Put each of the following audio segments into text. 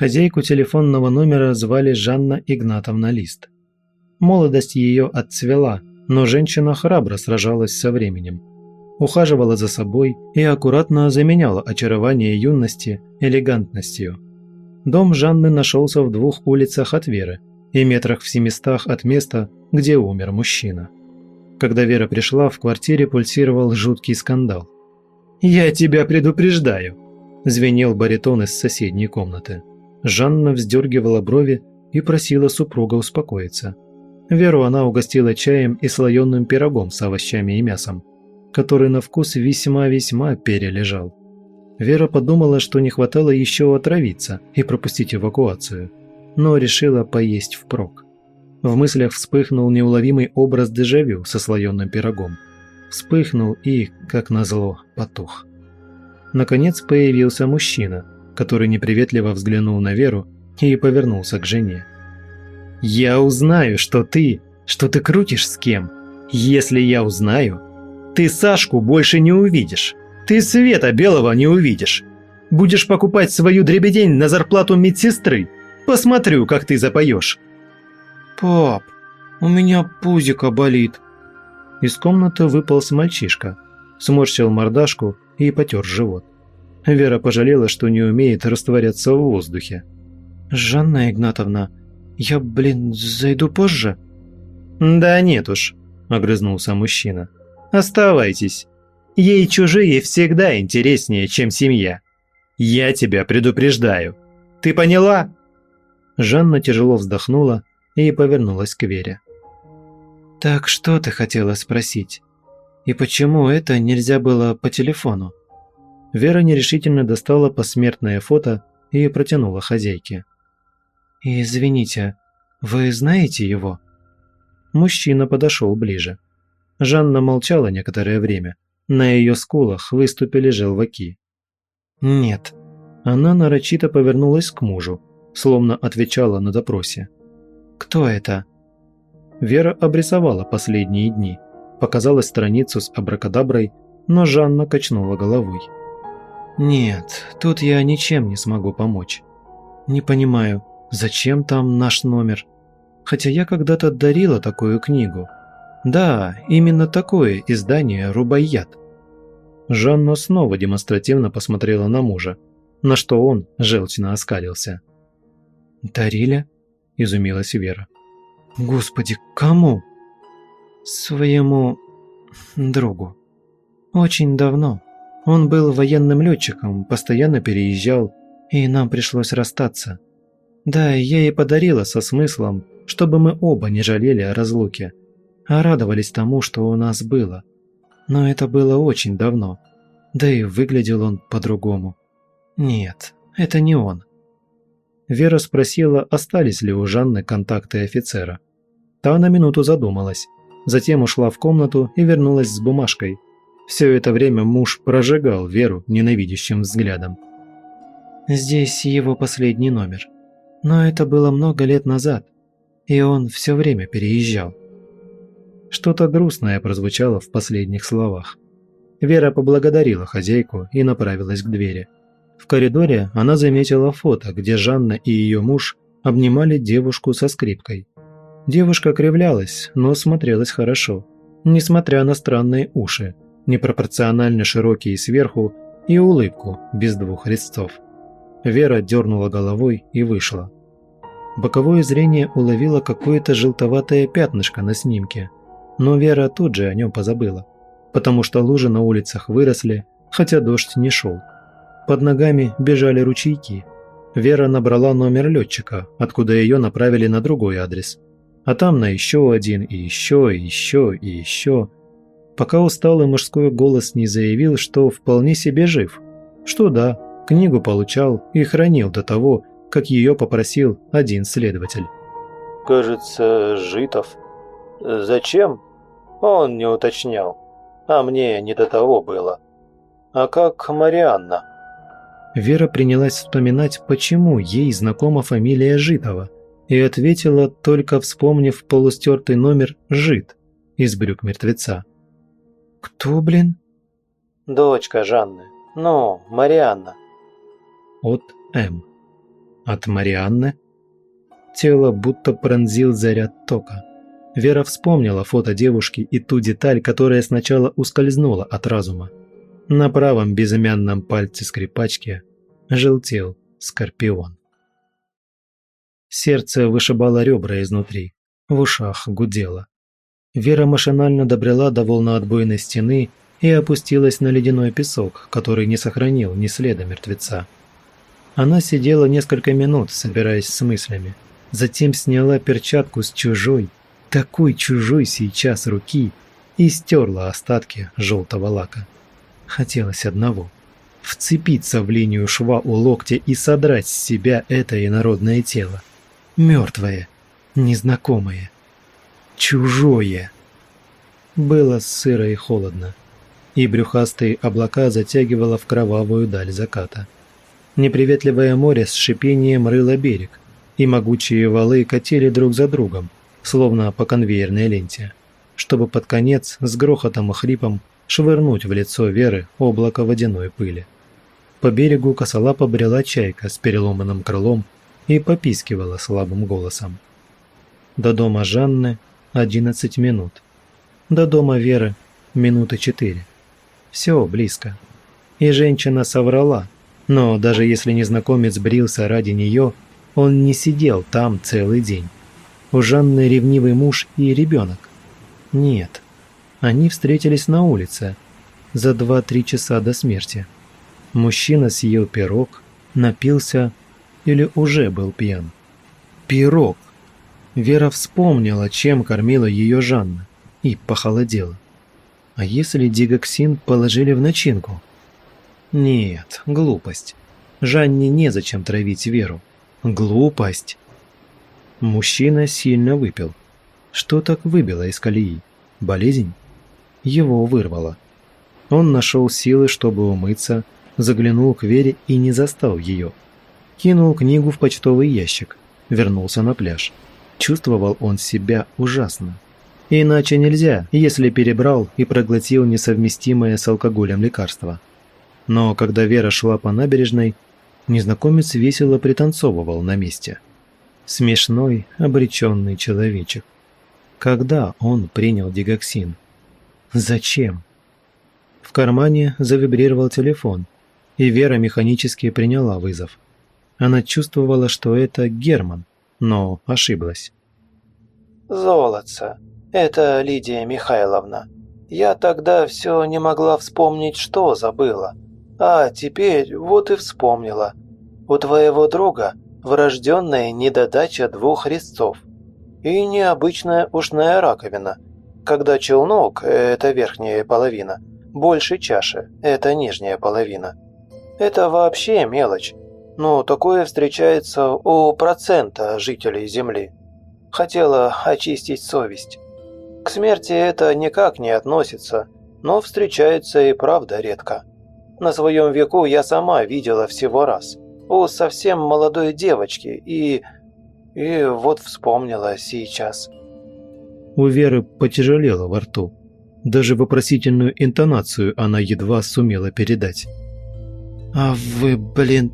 Хозяйку телефонного номера звали Жанна Игнатовна Лист. Молодость ее отцвела, но женщина храбро сражалась со временем. Ухаживала за собой и аккуратно заменяла очарование юности элегантностью. Дом Жанны нашелся в двух улицах от Веры и метрах в семистах от места, где умер мужчина. Когда Вера пришла, в квартире пульсировал жуткий скандал. «Я тебя предупреждаю!» – звенел баритон из соседней комнаты. Жанна вздергивала брови и просила супруга успокоиться. Веру она угостила чаем и слоеным пирогом с овощами и мясом, который на вкус весьма-весьма перележал. Вера подумала, что не хватало еще отравиться и пропустить эвакуацию, но решила поесть впрок. В мыслях вспыхнул неуловимый образ дежавю со слоеным пирогом. Вспыхнул и, как назло, потух. Наконец появился мужчина – который неприветливо взглянул на Веру и повернулся к жене. «Я узнаю, что ты, что ты крутишь с кем. Если я узнаю, ты Сашку больше не увидишь. Ты Света Белого не увидишь. Будешь покупать свою дребедень на зарплату медсестры. Посмотрю, как ты запоешь». «Пап, у меня пузико болит». Из комнаты выполз мальчишка, сморщил мордашку и потер живот. Вера пожалела, что не умеет растворяться в воздухе. «Жанна Игнатовна, я, блин, зайду позже?» «Да нет уж», – огрызнулся мужчина. «Оставайтесь. Ей чужие всегда интереснее, чем семья. Я тебя предупреждаю. Ты поняла?» Жанна тяжело вздохнула и повернулась к Вере. «Так что ты хотела спросить? И почему это нельзя было по телефону?» Вера нерешительно достала посмертное фото и протянула хозяйке. «Извините, вы знаете его?» Мужчина подошел ближе. Жанна молчала некоторое время. На ее скулах выступили желваки. «Нет». Она нарочито повернулась к мужу, словно отвечала на допросе. «Кто это?» Вера обрисовала последние дни. Показала страницу с абракадаброй, но Жанна качнула головой. Нет, тут я ничем не смогу помочь. Не понимаю, зачем там наш номер? Хотя я когда-то дарила такую книгу. Да, именно такое издание «Рубайят». Жанна снова демонстративно посмотрела на мужа, на что он желчно оскалился. «Дарили?» – изумилась Вера. «Господи, кому?» «Своему другу. Очень давно. Он был военным летчиком, постоянно переезжал, и нам пришлось расстаться. Да, я ей подарила со смыслом, чтобы мы оба не жалели о разлуке, а радовались тому, что у нас было. Но это было очень давно. Да и выглядел он по-другому. Нет, это не он. Вера спросила, остались ли у Жанны контакты офицера. Та на минуту задумалась, затем ушла в комнату и вернулась с бумажкой – все это время муж прожигал Веру ненавидящим взглядом. «Здесь его последний номер. Но это было много лет назад, и он все время переезжал». Что-то грустное прозвучало в последних словах. Вера поблагодарила хозяйку и направилась к двери. В коридоре она заметила фото, где Жанна и ее муж обнимали девушку со скрипкой. Девушка кривлялась, но смотрелась хорошо, несмотря на странные уши – непропорционально широкие сверху, и улыбку без двух резцов. Вера дернула головой и вышла. Боковое зрение уловило какое-то желтоватое пятнышко на снимке, но Вера тут же о нем позабыла, потому что лужи на улицах выросли, хотя дождь не шел. Под ногами бежали ручейки. Вера набрала номер летчика, откуда ее направили на другой адрес. А там на еще один, и еще, и еще, и еще – пока усталый мужской голос не заявил, что вполне себе жив. Что да, книгу получал и хранил до того, как ее попросил один следователь. «Кажется, Житов. Зачем?» Он не уточнял. А мне не до того было. А как Марианна? Вера принялась вспоминать, почему ей знакома фамилия Житова, и ответила, только вспомнив полустертый номер «Жит» из брюк мертвеца. «Кто, блин?» «Дочка Жанны. Ну, Марианна». От М. От Марианны? Тело будто пронзил заряд тока. Вера вспомнила фото девушки и ту деталь, которая сначала ускользнула от разума. На правом безымянном пальце скрипачки желтел скорпион. Сердце вышибало ребра изнутри, в ушах гудело. Вера машинально добрела до волноотбойной стены и опустилась на ледяной песок, который не сохранил ни следа мертвеца. Она сидела несколько минут, собираясь с мыслями. Затем сняла перчатку с чужой, такой чужой сейчас руки и стерла остатки желтого лака. Хотелось одного – вцепиться в линию шва у локтя и содрать с себя это инородное тело. Мертвое, незнакомое, чужое. Было сыро и холодно, и брюхастые облака затягивало в кровавую даль заката. Неприветливое море с шипением рыло берег, и могучие валы катили друг за другом, словно по конвейерной ленте, чтобы под конец с грохотом и хрипом швырнуть в лицо Веры облако водяной пыли. По берегу косолапо брела чайка с переломанным крылом и попискивала слабым голосом. До дома Жанны 11 минут. До дома Веры минуты 4. Все близко. И женщина соврала, но даже если незнакомец брился ради нее, он не сидел там целый день. У Жанны ревнивый муж и ребенок. Нет, они встретились на улице за 2-3 часа до смерти. Мужчина съел пирог, напился или уже был пьян. Пирог! Вера вспомнила, чем кормила ее Жанна, и похолодела. А если дигоксин положили в начинку? Нет, глупость. Жанне незачем травить Веру. Глупость. Мужчина сильно выпил. Что так выбило из колеи? Болезнь? Его вырвало. Он нашел силы, чтобы умыться, заглянул к Вере и не застал ее. Кинул книгу в почтовый ящик, вернулся на пляж. Чувствовал он себя ужасно. Иначе нельзя, если перебрал и проглотил несовместимое с алкоголем лекарство. Но когда Вера шла по набережной, незнакомец весело пританцовывал на месте – Смешной, обреченный человечек. Когда он принял дигоксин? Зачем? В кармане завибрировал телефон, и Вера механически приняла вызов. Она чувствовала, что это Герман, но ошиблась. «Золотце, это Лидия Михайловна. Я тогда все не могла вспомнить, что забыла. А теперь вот и вспомнила. У твоего друга врожденная недодача двух резцов и необычная ушная раковина, когда челнок – это верхняя половина, больше чаши – это нижняя половина. Это вообще мелочь, но такое встречается у процента жителей Земли. Хотела очистить совесть. К смерти это никак не относится, но встречается и правда редко. На своем веку я сама видела всего раз – у совсем молодой девочки и... и вот вспомнила сейчас». У Веры потяжелело во рту. Даже вопросительную интонацию она едва сумела передать. «А вы, блин,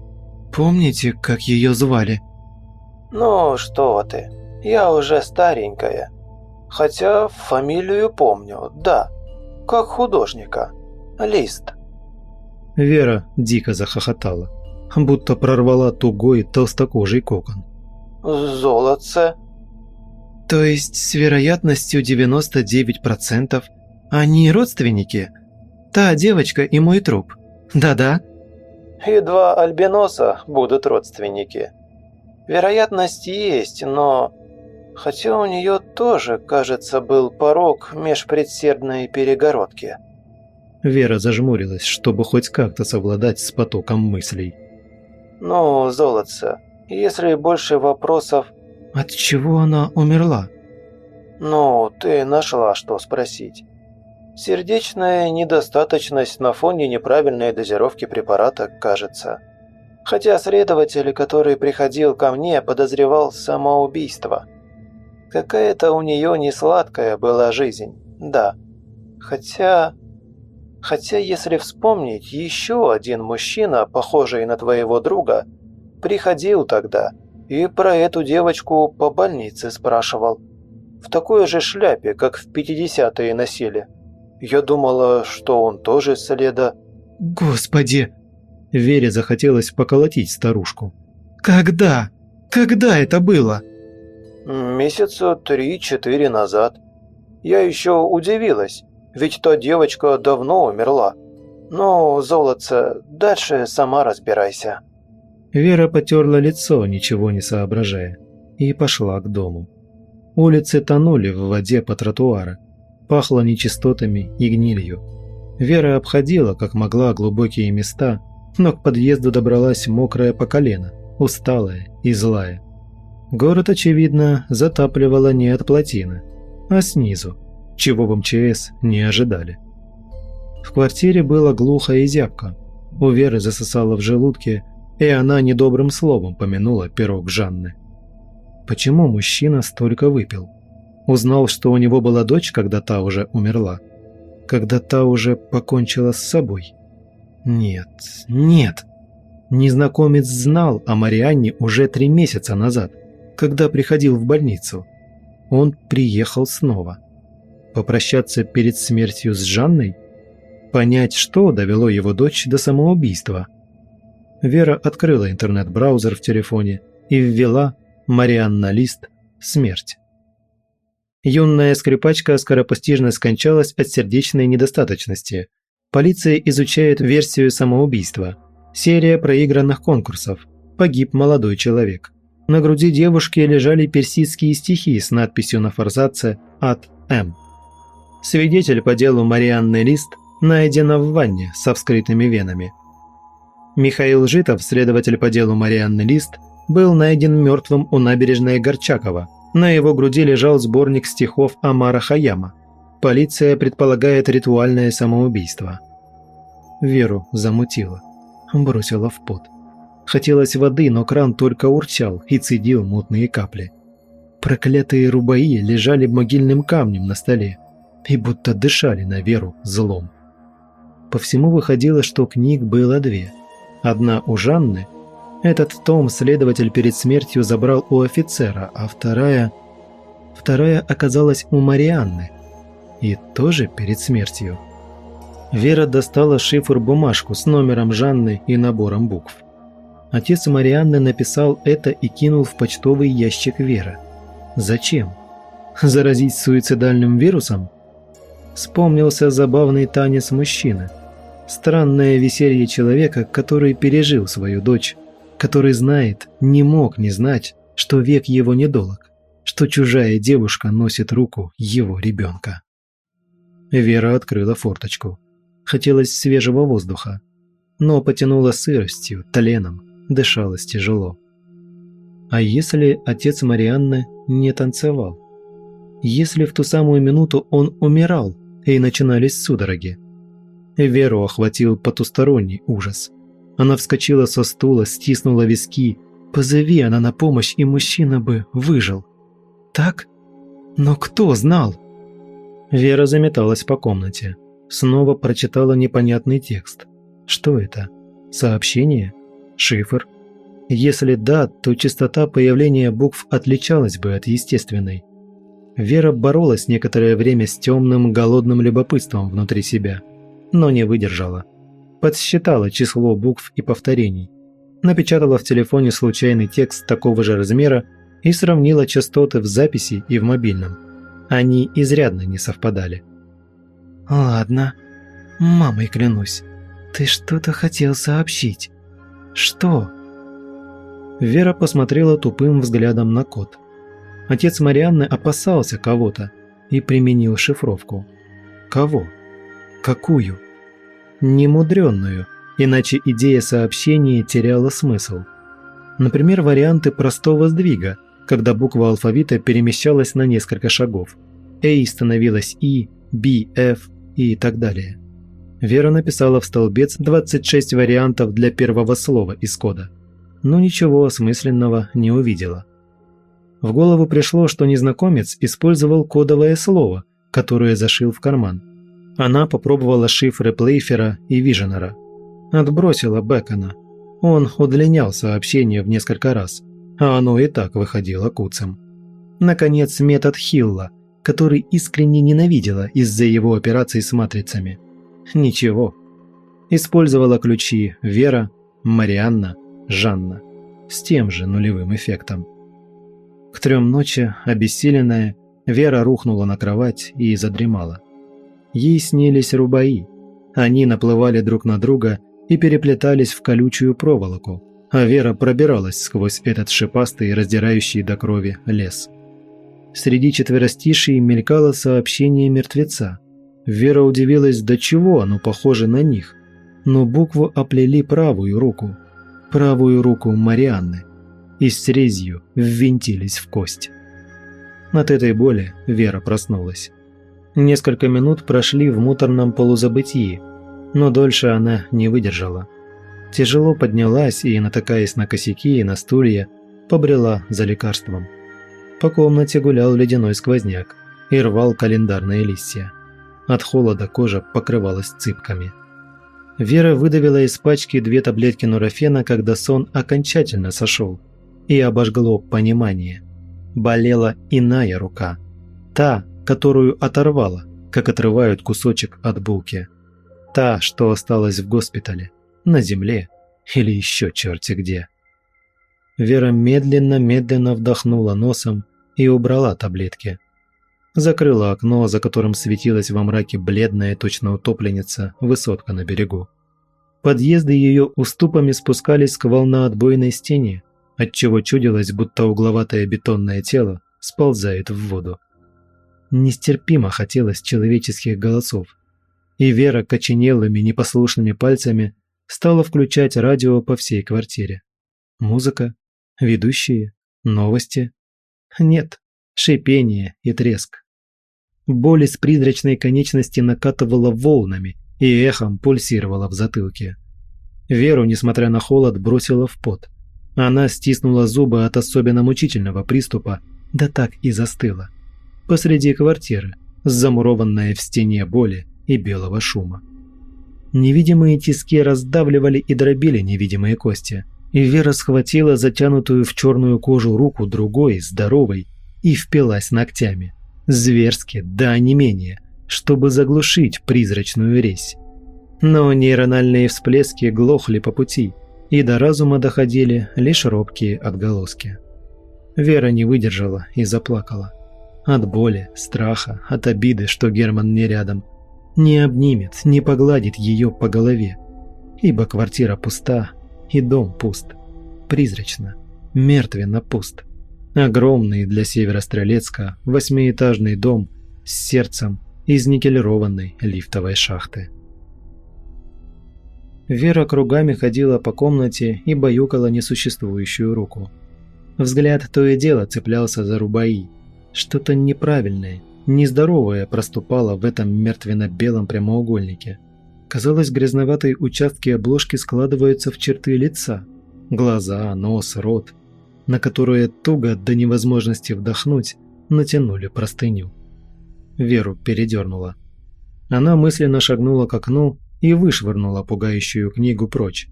помните, как ее звали?» «Ну что ты, я уже старенькая. Хотя фамилию помню, да, как художника. Лист». Вера дико захохотала будто прорвала тугой толстокожий кокон. «Золотце?» «То есть с вероятностью 99% они родственники? Та девочка и мой труп. Да-да?» «И два альбиноса будут родственники. Вероятность есть, но...» Хотя у нее тоже, кажется, был порог межпредсердной перегородки. Вера зажмурилась, чтобы хоть как-то совладать с потоком мыслей. «Ну, золотце, если больше вопросов...» «От чего она умерла?» «Ну, ты нашла, что спросить. Сердечная недостаточность на фоне неправильной дозировки препарата, кажется. Хотя следователь, который приходил ко мне, подозревал самоубийство. Какая-то у нее несладкая была жизнь, да. Хотя... Хотя, если вспомнить, еще один мужчина, похожий на твоего друга, приходил тогда и про эту девочку по больнице спрашивал. В такой же шляпе, как в 50-е носили. Я думала, что он тоже следа...» «Господи!» Вере захотелось поколотить старушку. «Когда? Когда это было?» «Месяца три-четыре назад. Я еще удивилась, ведь та девочка давно умерла. Ну, золотце, дальше сама разбирайся». Вера потерла лицо, ничего не соображая, и пошла к дому. Улицы тонули в воде по тротуару. Пахло нечистотами и гнилью. Вера обходила, как могла, глубокие места, но к подъезду добралась мокрая по колено, усталая и злая. Город, очевидно, затапливало не от плотины, а снизу, чего в МЧС не ожидали. В квартире было глухо и зябко. У Веры засосало в желудке, и она недобрым словом помянула пирог Жанны. Почему мужчина столько выпил? Узнал, что у него была дочь, когда та уже умерла. Когда та уже покончила с собой. Нет, нет. Незнакомец знал о Марианне уже три месяца назад, когда приходил в больницу. Он приехал снова. Попрощаться перед смертью с Жанной? Понять, что довело его дочь до самоубийства? Вера открыла интернет-браузер в телефоне и ввела Марианна Лист «Смерть». Юная скрипачка скоропостижно скончалась от сердечной недостаточности. Полиция изучает версию самоубийства. Серия проигранных конкурсов. Погиб молодой человек. На груди девушки лежали персидские стихи с надписью на форзаце «От М». Свидетель по делу Марианны Лист найдена в ванне со вскрытыми венами. Михаил Житов, следователь по делу Марианны Лист, был найден мертвым у набережной Горчакова. На его груди лежал сборник стихов Амара Хаяма. Полиция предполагает ритуальное самоубийство. Веру замутило. Бросила в пот. Хотелось воды, но кран только урчал и цедил мутные капли. Проклятые рубаи лежали могильным камнем на столе и будто дышали на Веру злом. По всему выходило, что книг было две. Одна у Жанны – этот том следователь перед смертью забрал у офицера, а вторая... Вторая оказалась у Марианны. И тоже перед смертью. Вера достала шифр-бумажку с номером Жанны и набором букв. Отец Марианны написал это и кинул в почтовый ящик Вера. Зачем? Заразить суицидальным вирусом? Вспомнился забавный танец мужчины. Странное веселье человека, который пережил свою дочь который знает, не мог не знать, что век его недолог, что чужая девушка носит руку его ребенка. Вера открыла форточку. Хотелось свежего воздуха, но потянула сыростью, тленом, дышалось тяжело. А если отец Марианны не танцевал? Если в ту самую минуту он умирал, и начинались судороги? Веру охватил потусторонний ужас – она вскочила со стула, стиснула виски. Позови она на помощь, и мужчина бы выжил. Так? Но кто знал? Вера заметалась по комнате. Снова прочитала непонятный текст. Что это? Сообщение? Шифр? Если да, то частота появления букв отличалась бы от естественной. Вера боролась некоторое время с темным, голодным любопытством внутри себя, но не выдержала подсчитала число букв и повторений, напечатала в телефоне случайный текст такого же размера и сравнила частоты в записи и в мобильном. Они изрядно не совпадали. «Ладно, мамой клянусь, ты что-то хотел сообщить. Что?» Вера посмотрела тупым взглядом на код. Отец Марианны опасался кого-то и применил шифровку. Кого? Какую? Немудренную, иначе идея сообщения теряла смысл. Например, варианты простого сдвига, когда буква алфавита перемещалась на несколько шагов. A становилась И, B, F и так далее. Вера написала в столбец 26 вариантов для первого слова из кода, но ничего осмысленного не увидела. В голову пришло, что незнакомец использовал кодовое слово, которое зашил в карман – она попробовала шифры Плейфера и Виженера. Отбросила Бекона. Он удлинял сообщение в несколько раз, а оно и так выходило куцем. Наконец, метод Хилла, который искренне ненавидела из-за его операций с матрицами. Ничего. Использовала ключи Вера, Марианна, Жанна. С тем же нулевым эффектом. К трем ночи, обессиленная, Вера рухнула на кровать и задремала. Ей снились рубаи. Они наплывали друг на друга и переплетались в колючую проволоку, а Вера пробиралась сквозь этот шипастый, раздирающий до крови лес. Среди четверостишей мелькало сообщение мертвеца. Вера удивилась, до чего оно похоже на них, но букву оплели правую руку, правую руку Марианны, и с резью ввинтились в кость. От этой боли Вера проснулась. Несколько минут прошли в муторном полузабытии, но дольше она не выдержала. Тяжело поднялась и, натыкаясь на косяки и на стулья, побрела за лекарством. По комнате гулял ледяной сквозняк и рвал календарные листья. От холода кожа покрывалась цыпками. Вера выдавила из пачки две таблетки нурофена, когда сон окончательно сошел, и обожгло понимание. Болела иная рука. Та, которую оторвала, как отрывают кусочек от булки. Та, что осталась в госпитале, на земле или еще черти где. Вера медленно-медленно вдохнула носом и убрала таблетки. Закрыла окно, за которым светилась во мраке бледная, точно утопленница, высотка на берегу. Подъезды ее уступами спускались к волноотбойной стене, отчего чудилось, будто угловатое бетонное тело сползает в воду. Нестерпимо хотелось человеческих голосов, и Вера коченелыми непослушными пальцами стала включать радио по всей квартире. Музыка, ведущие, новости. Нет, шипение и треск. Боль из призрачной конечности накатывала волнами и эхом пульсировала в затылке. Веру, несмотря на холод, бросила в пот. Она стиснула зубы от особенно мучительного приступа, да так и застыла. Посреди квартиры, замурованная в стене боли и белого шума. Невидимые тиски раздавливали и дробили невидимые кости, и Вера схватила затянутую в черную кожу руку другой, здоровой, и впилась ногтями. Зверски, да не менее, чтобы заглушить призрачную резь. Но нейрональные всплески глохли по пути, и до разума доходили лишь робкие отголоски. Вера не выдержала и заплакала. От боли, страха, от обиды, что Герман не рядом – не обнимет, не погладит ее по голове. Ибо квартира пуста, и дом пуст. Призрачно, мертвенно пуст. Огромный для Северострелецка восьмиэтажный дом с сердцем из никелированной лифтовой шахты. Вера кругами ходила по комнате и баюкала несуществующую руку. Взгляд то и дело цеплялся за рубаи. Что-то неправильное, нездоровое проступало в этом мертвенно-белом прямоугольнике. Казалось, грязноватые участки обложки складываются в черты лица. Глаза, нос, рот, на которые туго до невозможности вдохнуть натянули простыню. Веру передернула. Она мысленно шагнула к окну и вышвырнула пугающую книгу прочь,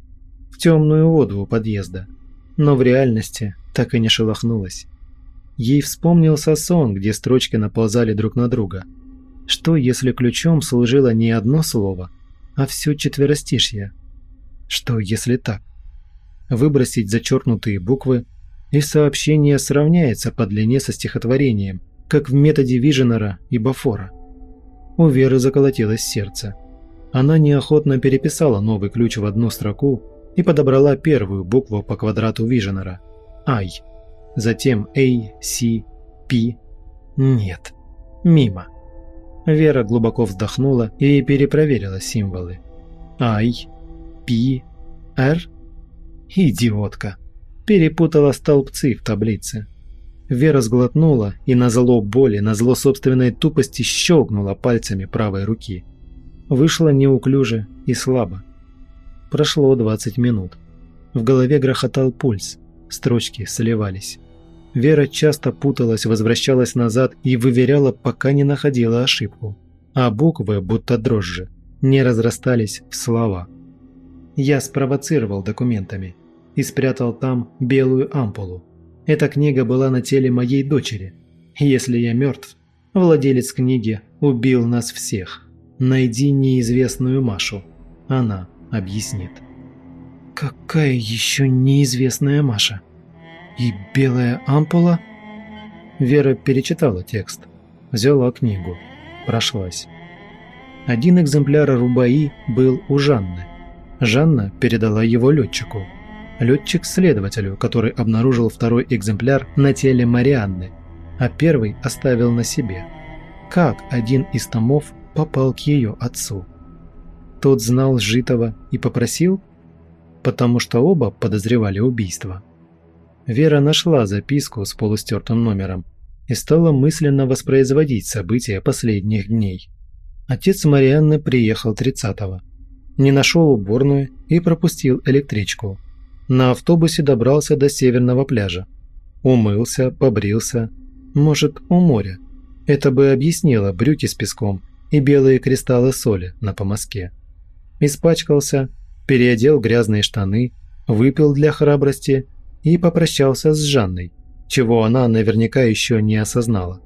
в темную воду у подъезда. Но в реальности так и не шелохнулась. Ей вспомнился сон, где строчки наползали друг на друга. Что, если ключом служило не одно слово, а все четверостишье? Что, если так? Выбросить зачеркнутые буквы, и сообщение сравняется по длине со стихотворением, как в методе Виженера и Бафора. У Веры заколотилось сердце. Она неохотно переписала новый ключ в одну строку и подобрала первую букву по квадрату Виженера – «Ай» затем A, C, P. Нет, мимо. Вера глубоко вздохнула и перепроверила символы. I, P, R. Идиотка. Перепутала столбцы в таблице. Вера сглотнула и на зло боли, на зло собственной тупости щелкнула пальцами правой руки. Вышло неуклюже и слабо. Прошло 20 минут. В голове грохотал пульс, строчки сливались. Вера часто путалась, возвращалась назад и выверяла, пока не находила ошибку. А буквы, будто дрожжи, не разрастались в слова. Я спровоцировал документами и спрятал там белую ампулу. Эта книга была на теле моей дочери. Если я мертв, владелец книги убил нас всех. Найди неизвестную Машу. Она объяснит. Какая еще неизвестная Маша? И белая ампула? Вера перечитала текст, взяла книгу, прошлась. Один экземпляр Рубаи был у Жанны. Жанна передала его летчику. Летчик – следователю, который обнаружил второй экземпляр на теле Марианны, а первый оставил на себе. Как один из томов попал к ее отцу? Тот знал Житова и попросил? Потому что оба подозревали убийство. Вера нашла записку с полустертым номером и стала мысленно воспроизводить события последних дней. Отец Марианны приехал 30-го. Не нашел уборную и пропустил электричку. На автобусе добрался до северного пляжа. Умылся, побрился. Может, у моря. Это бы объяснило брюки с песком и белые кристаллы соли на помоске. Испачкался, переодел грязные штаны, выпил для храбрости и попрощался с Жанной, чего она наверняка еще не осознала.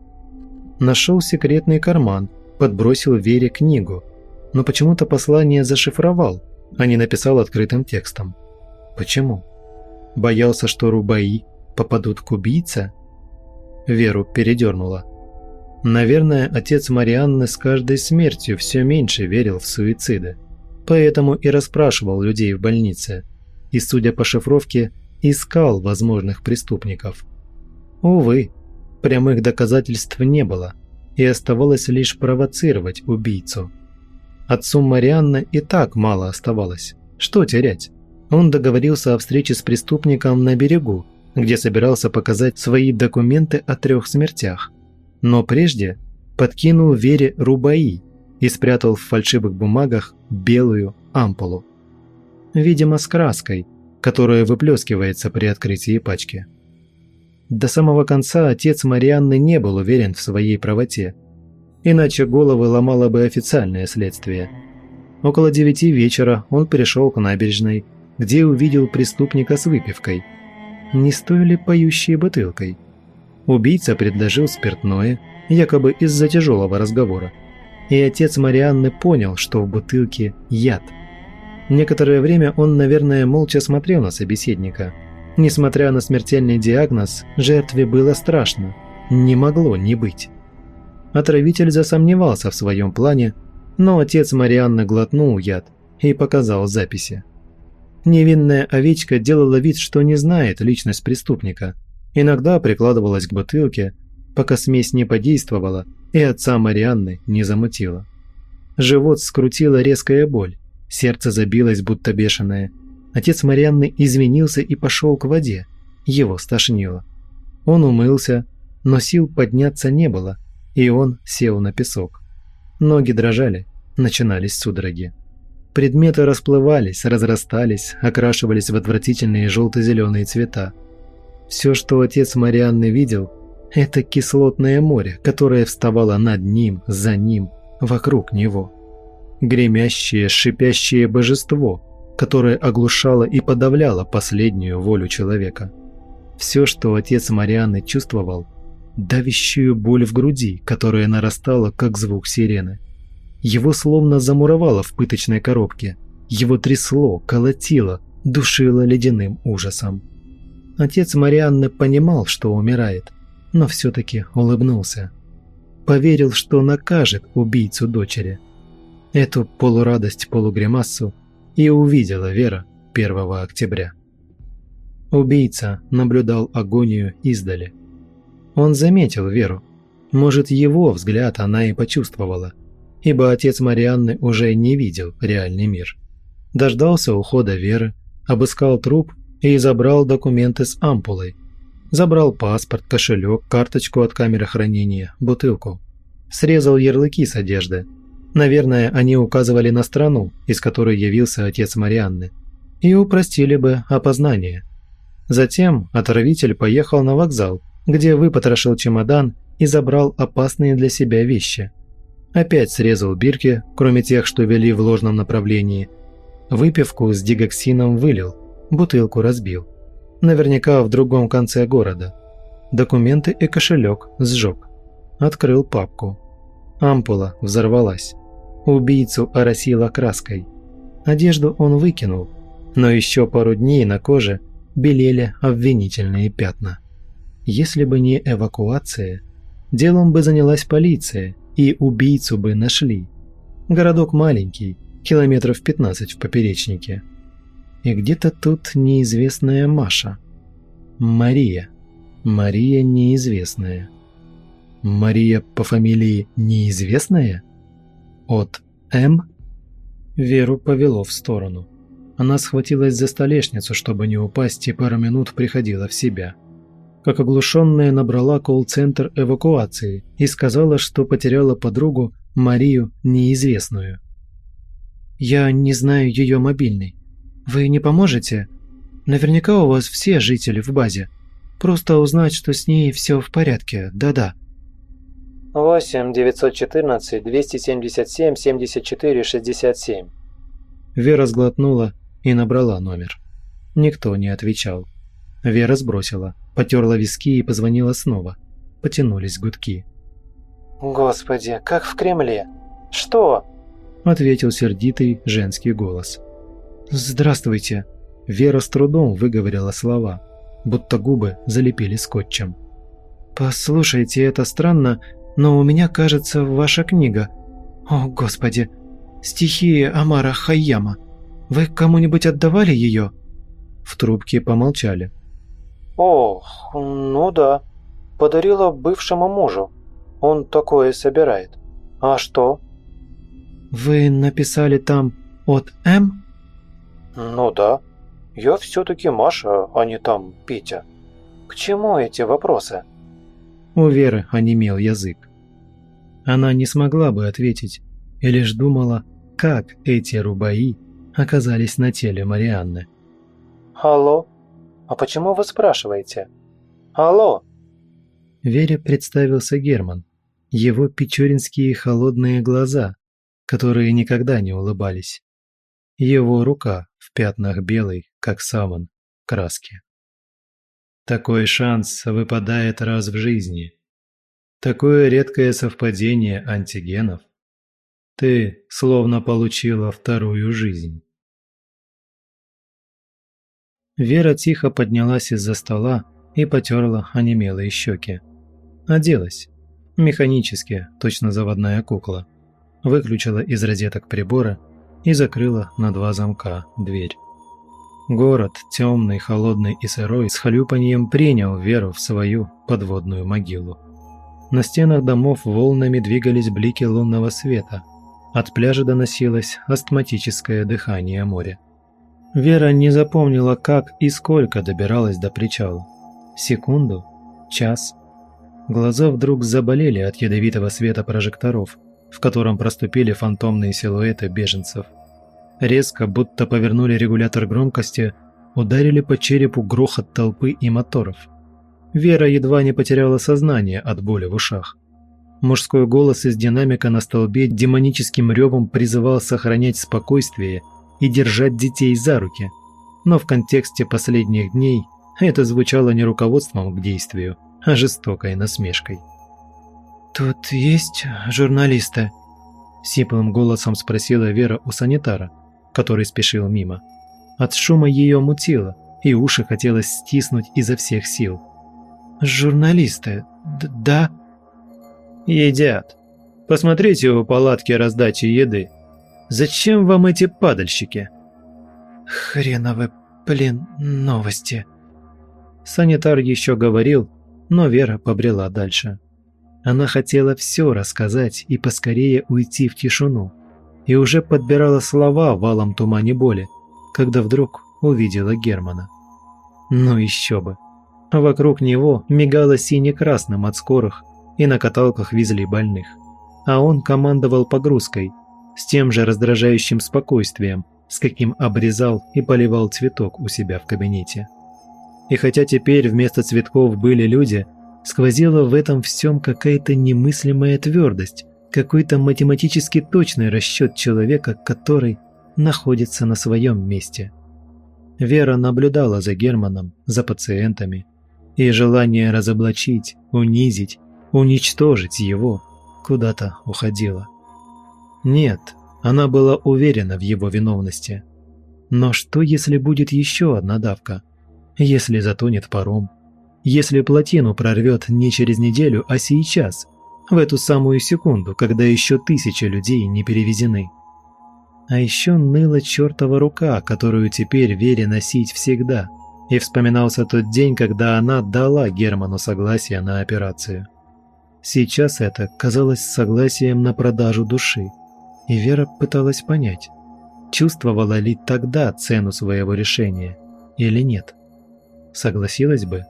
Нашел секретный карман, подбросил Вере книгу, но почему-то послание зашифровал, а не написал открытым текстом. Почему? Боялся, что Рубаи попадут к убийце? Веру передернула. Наверное, отец Марианны с каждой смертью все меньше верил в суициды. Поэтому и расспрашивал людей в больнице. И, судя по шифровке, искал возможных преступников. Увы, прямых доказательств не было – и оставалось лишь провоцировать убийцу. Отцу Марианны и так мало оставалось. Что терять? Он договорился о встрече с преступником на берегу, где собирался показать свои документы о трех смертях. Но прежде подкинул Вере рубаи и спрятал в фальшивых бумагах белую ампулу. Видимо, с краской, которая выплескивается при открытии пачки. До самого конца отец Марианны не был уверен в своей правоте. Иначе головы ломало бы официальное следствие. Около девяти вечера он пришел к набережной, где увидел преступника с выпивкой. Не с той ли поющей бутылкой? Убийца предложил спиртное, якобы из-за тяжелого разговора. И отец Марианны понял, что в бутылке яд. Некоторое время он, наверное, молча смотрел на собеседника – Несмотря на смертельный диагноз, жертве было страшно. Не могло не быть. Отравитель засомневался в своем плане, но отец Марианны глотнул яд и показал записи. Невинная овечка делала вид, что не знает личность преступника. Иногда прикладывалась к бутылке, пока смесь не подействовала и отца Марианны не замутила. Живот скрутила резкая боль, сердце забилось будто бешеное – Отец Марианны извинился и пошел к воде. Его стошнило. Он умылся, но сил подняться не было, и он сел на песок. Ноги дрожали, начинались судороги. Предметы расплывались, разрастались, окрашивались в отвратительные желто-зеленые цвета. Все, что отец Марианны видел, это кислотное море, которое вставало над ним, за ним, вокруг него. Гремящее, шипящее божество, которое оглушало и подавляло последнюю волю человека. Все, что отец Марианны чувствовал – давящую боль в груди, которая нарастала, как звук сирены. Его словно замуровало в пыточной коробке. Его трясло, колотило, душило ледяным ужасом. Отец Марианны понимал, что умирает, но все-таки улыбнулся. Поверил, что накажет убийцу дочери. Эту полурадость-полугримассу – и увидела Вера 1 октября. Убийца наблюдал агонию издали. Он заметил Веру. Может, его взгляд она и почувствовала, ибо отец Марианны уже не видел реальный мир. Дождался ухода Веры, обыскал труп и забрал документы с ампулой. Забрал паспорт, кошелек, карточку от камеры хранения, бутылку. Срезал ярлыки с одежды, Наверное, они указывали на страну, из которой явился отец Марианны, и упростили бы опознание. Затем отравитель поехал на вокзал, где выпотрошил чемодан и забрал опасные для себя вещи. Опять срезал бирки, кроме тех, что вели в ложном направлении, Выпивку с дигоксином вылил, бутылку разбил. Наверняка в другом конце города. Документы и кошелек сжег. Открыл папку. Ампула взорвалась. Убийцу оросила краской. Одежду он выкинул, но еще пару дней на коже белели обвинительные пятна. Если бы не эвакуация, делом бы занялась полиция, и убийцу бы нашли. Городок маленький, километров 15 в поперечнике. И где-то тут неизвестная Маша. Мария. Мария неизвестная. Мария по фамилии неизвестная? От М? Веру повело в сторону. Она схватилась за столешницу, чтобы не упасть, и пару минут приходила в себя как оглушенная набрала колл-центр эвакуации и сказала, что потеряла подругу Марию неизвестную. «Я не знаю ее мобильный. Вы не поможете? Наверняка у вас все жители в базе. Просто узнать, что с ней все в порядке, да-да». 8 914 277 74 67. Вера сглотнула и набрала номер. Никто не отвечал. Вера сбросила, потерла виски и позвонила снова. Потянулись гудки. «Господи, как в Кремле! Что?» Ответил сердитый женский голос. «Здравствуйте!» Вера с трудом выговорила слова, будто губы залепили скотчем. «Послушайте, это странно, но у меня, кажется, ваша книга. О, Господи! Стихи Амара Хайяма. Вы кому-нибудь отдавали ее?» В трубке помолчали. «Ох, ну да. Подарила бывшему мужу. Он такое собирает. А что?» «Вы написали там от М?» «Ну да. Я все-таки Маша, а не там Петя. К чему эти вопросы?» У Веры онемел язык. Она не смогла бы ответить и лишь думала, как эти рубаи оказались на теле Марианны. «Алло?» «А почему вы спрашиваете? Алло!» Вере представился Герман. Его печоринские холодные глаза, которые никогда не улыбались. Его рука в пятнах белой, как саван, краски. Такой шанс выпадает раз в жизни. Такое редкое совпадение антигенов. Ты словно получила вторую жизнь. Вера тихо поднялась из-за стола и потерла онемелые щеки. Оделась. Механически, точно заводная кукла. Выключила из розеток прибора и закрыла на два замка дверь. Город, темный, холодный и сырой, с хлюпаньем принял Веру в свою подводную могилу. На стенах домов волнами двигались блики лунного света. От пляжа доносилось астматическое дыхание моря. Вера не запомнила, как и сколько добиралась до причала. Секунду? Час? Глаза вдруг заболели от ядовитого света прожекторов, в котором проступили фантомные силуэты беженцев. Резко, будто повернули регулятор громкости, ударили по черепу грохот толпы и моторов. Вера едва не потеряла сознание от боли в ушах. Мужской голос из динамика на столбе демоническим ревом призывал сохранять спокойствие – и держать детей за руки. Но в контексте последних дней это звучало не руководством к действию, а жестокой насмешкой. «Тут есть журналисты?» – сиплым голосом спросила Вера у санитара, который спешил мимо. От шума ее мутило, и уши хотелось стиснуть изо всех сил. «Журналисты, да?» «Едят. Посмотрите у палатки раздачи еды. Зачем вам эти падальщики?» «Хреновы, блин, новости». Санитар еще говорил, но Вера побрела дальше. Она хотела все рассказать и поскорее уйти в тишину. И уже подбирала слова валом тумане боли, когда вдруг увидела Германа. Ну еще бы. Вокруг него мигало сине-красным от скорых, и на каталках везли больных. А он командовал погрузкой – с тем же раздражающим спокойствием, с каким обрезал и поливал цветок у себя в кабинете. И хотя теперь вместо цветков были люди, сквозила в этом всем какая-то немыслимая твердость, какой-то математически точный расчет человека, который находится на своем месте. Вера наблюдала за Германом, за пациентами, и желание разоблачить, унизить, уничтожить его куда-то уходило. Нет, она была уверена в его виновности. Но что, если будет еще одна давка? Если затонет паром? Если плотину прорвет не через неделю, а сейчас, в эту самую секунду, когда еще тысячи людей не перевезены? А еще ныла чертова рука, которую теперь Вере носить всегда. И вспоминался тот день, когда она дала Герману согласие на операцию. Сейчас это казалось согласием на продажу души. И Вера пыталась понять, чувствовала ли тогда цену своего решения или нет. Согласилась бы?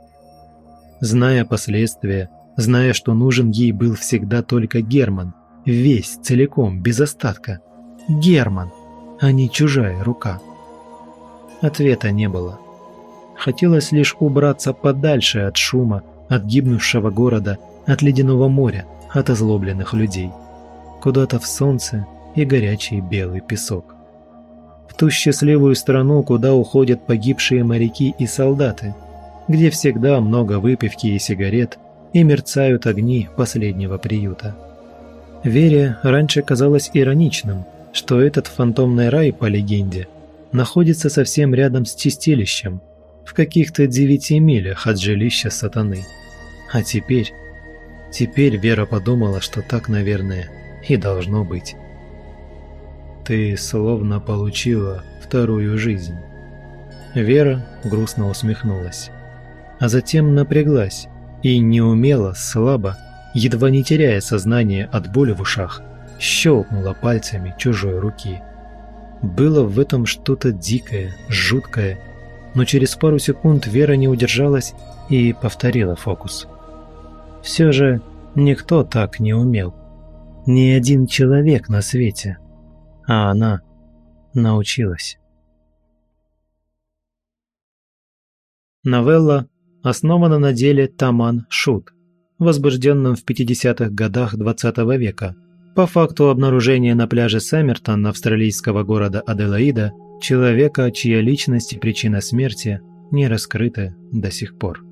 Зная последствия, зная, что нужен ей был всегда только Герман, весь, целиком, без остатка. Герман, а не чужая рука. Ответа не было. Хотелось лишь убраться подальше от шума, от гибнувшего города, от ледяного моря, от озлобленных людей. Куда-то в солнце и горячий белый песок. В ту счастливую страну, куда уходят погибшие моряки и солдаты, где всегда много выпивки и сигарет и мерцают огни последнего приюта. Вере раньше казалось ироничным, что этот фантомный рай, по легенде, находится совсем рядом с чистилищем, в каких-то девяти милях от жилища сатаны. А теперь... Теперь Вера подумала, что так, наверное, и должно быть. Ты словно получила вторую жизнь. Вера грустно усмехнулась. А затем напряглась и неумело, слабо, едва не теряя сознание от боли в ушах, щелкнула пальцами чужой руки. Было в этом что-то дикое, жуткое, но через пару секунд Вера не удержалась и повторила фокус. Все же никто так не умел. Ни один человек на свете – а она научилась. Новелла основана на деле Таман Шут, возбужденном в 50-х годах XX -го века, по факту обнаружения на пляже Саммертон австралийского города Аделаида человека, чья личность и причина смерти не раскрыты до сих пор.